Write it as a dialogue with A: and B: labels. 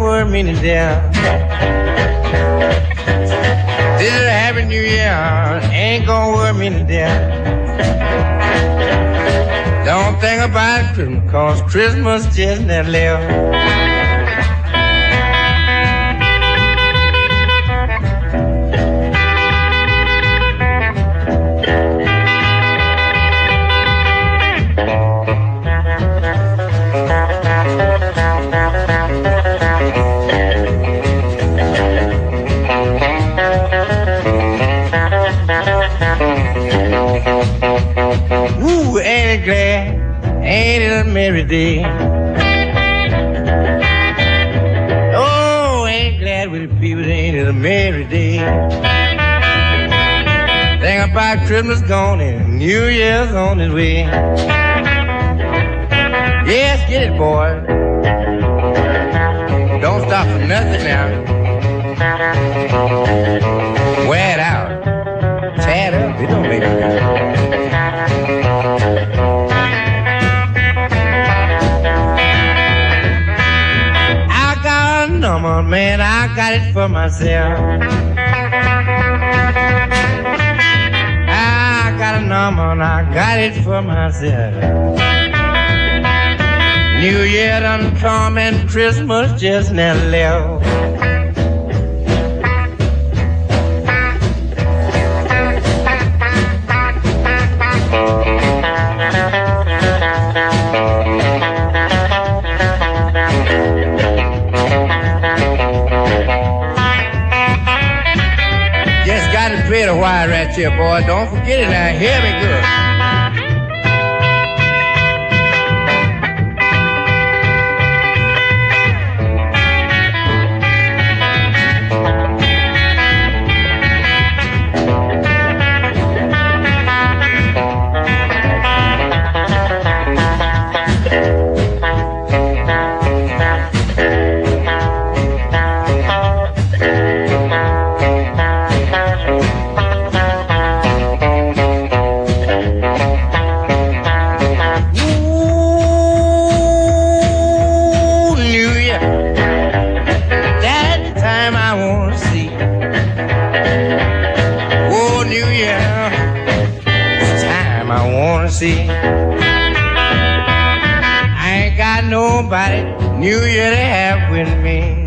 A: worry me to death. This is a happy new year ain't gonna worry me to death. Don't think about Christmas, cause Christmas just never left. Merry day. Oh, ain't glad with the people, ain't it a merry day? Think about Christmas gone and New Year's on its way. Yes, get it, boy. Don't stop for nothing now. Number, man, I got it for myself. I got a number and I got it for myself. New Year done come and Christmas just never left. Right here, boy. Don't forget it now. Hear me good. Nobody knew you to have with me.